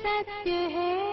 सत्य है।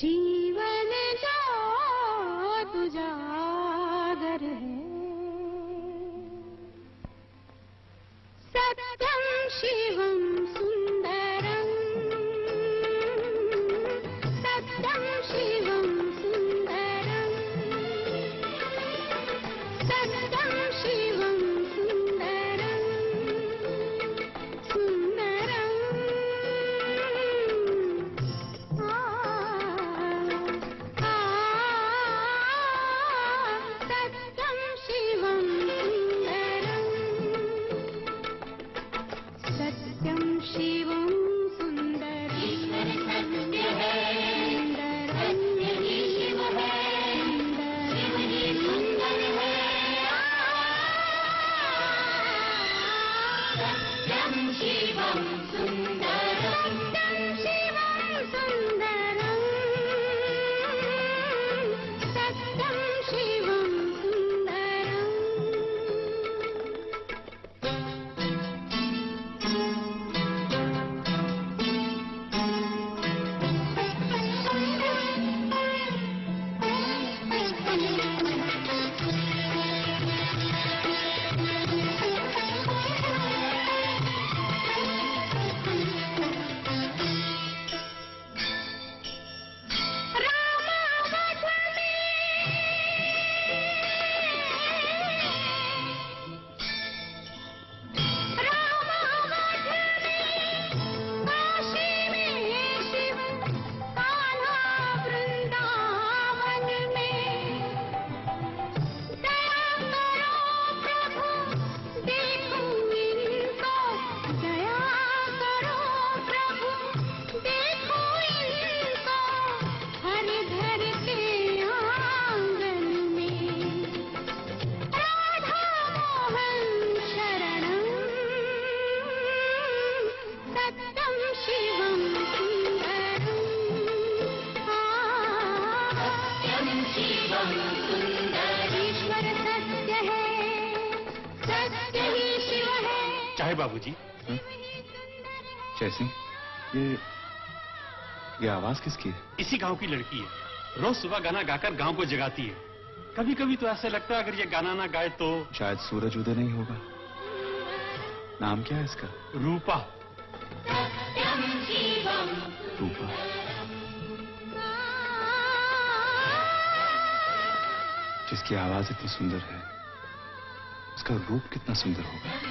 ीवन सदं शिवं सुन्दरं सत्यं शिवं सुन्दरं चाहे बाबूजी। हम्म? जैसी ये ये आवाज़ किसकी है? इसी गाँव की लड़की है। रोज सुबह गाना गाकर गाँव को जगाती है। कभी कभी तो ऐसा लगता है अगर ये गाना ना गाए तो शायद सूरज उदय नहीं होगा। नाम क्या है इसका? रूपा। रूपा। जिसकी आवाज़ इतनी सुंदर है। उसका रूप कितना सुंदर होगा।